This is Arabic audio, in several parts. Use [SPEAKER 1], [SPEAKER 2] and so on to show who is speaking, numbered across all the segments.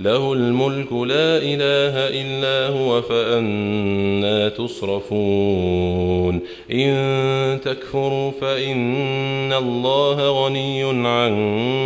[SPEAKER 1] له الملك لا إله إلا هو فأنا تصرفون. إن تكفروا فإن الله غني عنكم.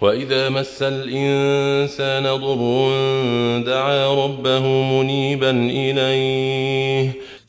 [SPEAKER 1] وإذا مس الإنسان ضر دعا ربه منيبا إليه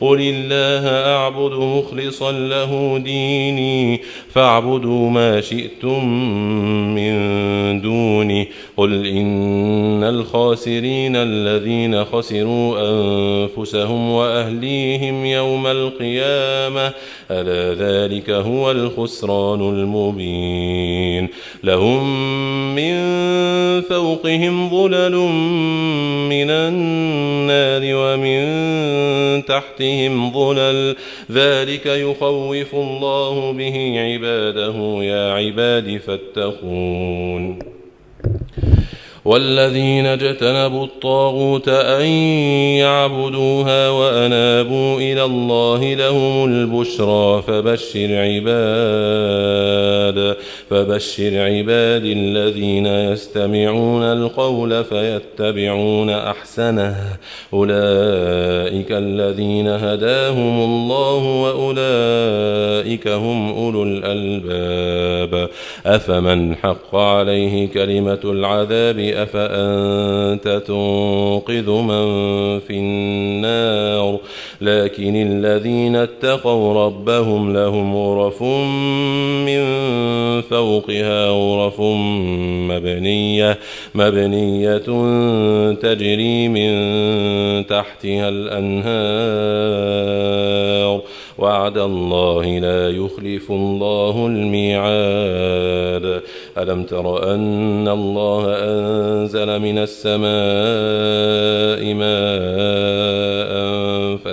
[SPEAKER 1] قل الله أعبد مخلصا له ديني فاعبدوا ما شئتم من دوني قل إن الخاسرين الذين خسروا أنفسهم وأهليهم يوم القيامة ألا ذلك هو الخسران المبين لهم من فوقهم ظلل من النار ومن تحتهم ظلل. ذلك يخوف الله به عباده. يا عباد فاتقون. والذين اجتنبوا الطاغوت أن يعبدوها وأنابوا إلى الله لهم البشرى فبشر عباد فبشر عباد الذين يستمعون القول فيتبعون أحسنه. أولئك الذين هداهم الله وأولئك هم أولو الألباب. أفمن حق عليه كلمة العذاب أفأنت تنقذ من في النار؟ لكن الذين اتقوا ربهم لهم غرف من فوقها غرف مبنية مبنية تجري من تحتها الأنهار. وعد الله لا يخلف الله الميعاد. ألم تر أن الله أنزل من السماء ماء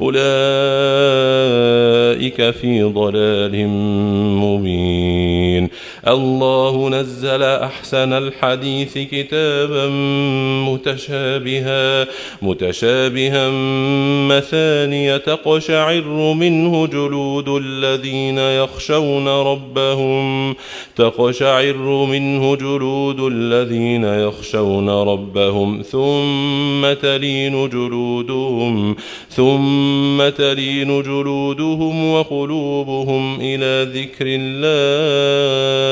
[SPEAKER 1] أولئك في ضلال مبين. الله نزل أحسن الحديث كتابا متشابها متشابها مثانية تقشعر منه جلود الذين يخشون ربهم تقشعر منه جلود الذين يخشون ربهم ثم تلين جلودهم ثم تلين جلودهم وقلوبهم إلى ذكر الله.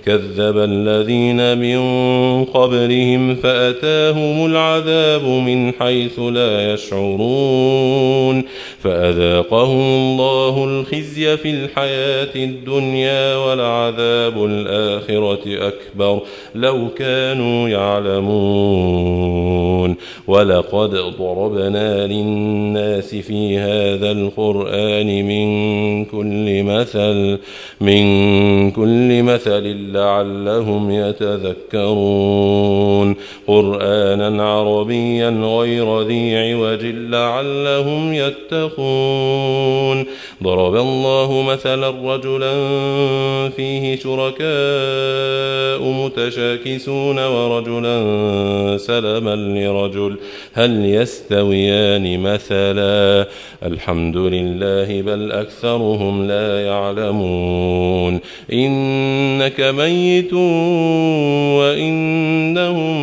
[SPEAKER 1] كذب الذين من قبلهم فأتاهم العذاب من حيث لا يشعرون فأذاقهم الله الخزي في الحياة الدنيا ولعذاب الآخرة أكبر لو كانوا يعلمون ولقد ضربنا للناس في هذا القرآن من كل مثل من كل مثل لعلهم يتذكرون. قرآنا عربيا غير ذي عوج لعلهم يتقون. ضرب الله مثلا رجلا فيه شركاء متشاكسون ورجلا سلما لرجل. هل يستويان مثلا؟ الحمد لله بل أكثرهم لا يعلمون. إنك ميت وإنهم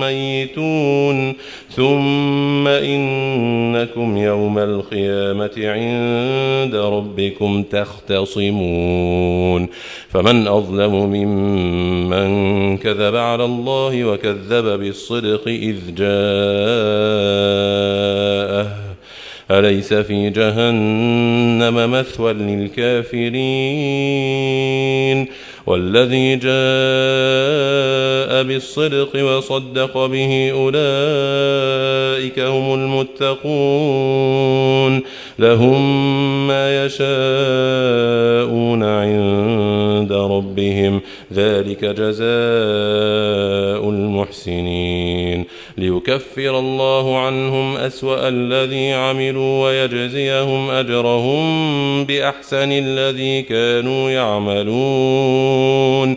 [SPEAKER 1] ميتون ثم إنكم يوم القيامة عند ربكم تختصمون فمن أظلم ممن كذب على الله وكذب بالصدق إذ جاءه. أليس في جهنم مثوى للكافرين؟ والذي جاء بالصدق وصدق به أولئك هم المتقون. لهم ما يشاءون عند ربهم. ذلك جزاء المحسنين. ليكفر الله عنهم أسوأ الذي عملوا ويجزيهم أجرهم بأحسن الذي كانوا يعملون. يعلمون.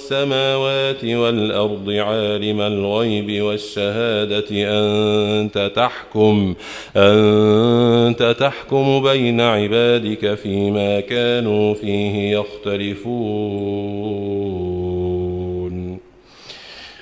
[SPEAKER 1] السماوات والأرض عالم الغيب والشهادة أنت تحكم أنت تحكم بين عبادك فيما كانوا فيه يختلفون.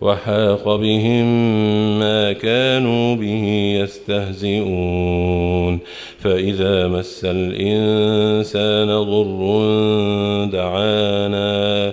[SPEAKER 1] وحاق بهم ما كانوا به يستهزئون. فإذا مس الإنسان ضر دعانا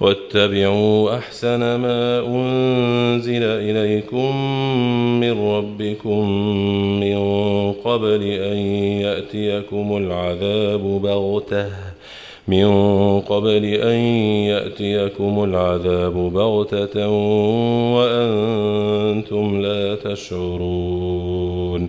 [SPEAKER 1] واتبعوا أحسن ما أنزل إليكم من ربكم من قبل أن يأتيكم العذاب بغتة. من قبل أن يأتيكم العذاب بغتة وأنتم لا تشعرون.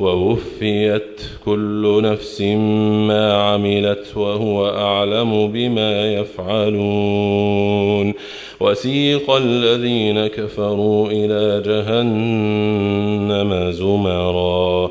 [SPEAKER 1] ووفيت كل نفس ما عملت وهو أعلم بما يفعلون. وسيق الذين كفروا إلى جهنم زمرا.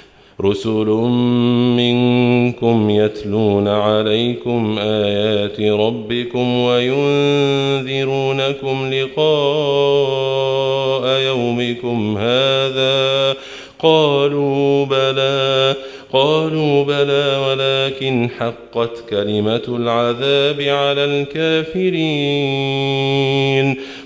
[SPEAKER 1] رسل منكم يتلون عليكم آيات ربكم وينذرونكم لقاء يومكم هذا قالوا بلى قالوا بلى ولكن حقت كلمة العذاب على الكافرين.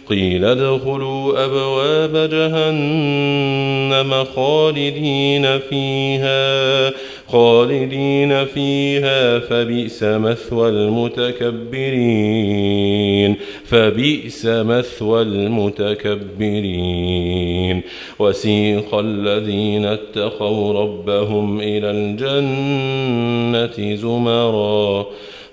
[SPEAKER 1] قيل ادخلوا أبواب جهنم خالدين فيها. خالدين فيها فبئس مثوى المتكبرين. فبئس مثوى المتكبرين. وسيق الذين اتقوا ربهم إلى الجنة زمرًا.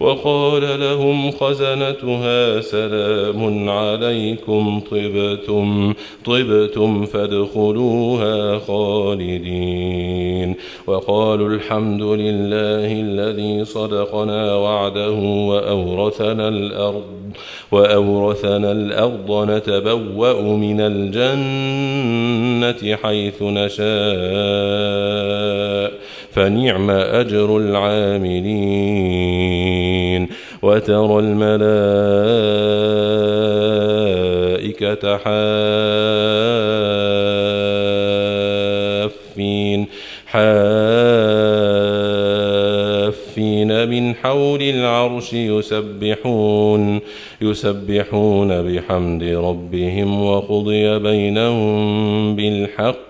[SPEAKER 1] وقال لهم خزنتها سلام عليكم طبتم طبتم فادخلوها خالدين. وقالوا الحمد لله الذي صدقنا وعده وأورثنا الأرض وأورثنا الأرض نتبوأ من الجنة حيث نشاء. فنعم أجر العاملين وترى الملائكة حافين حافين من حول العرش يسبحون يسبحون بحمد ربهم وقضي بينهم بالحق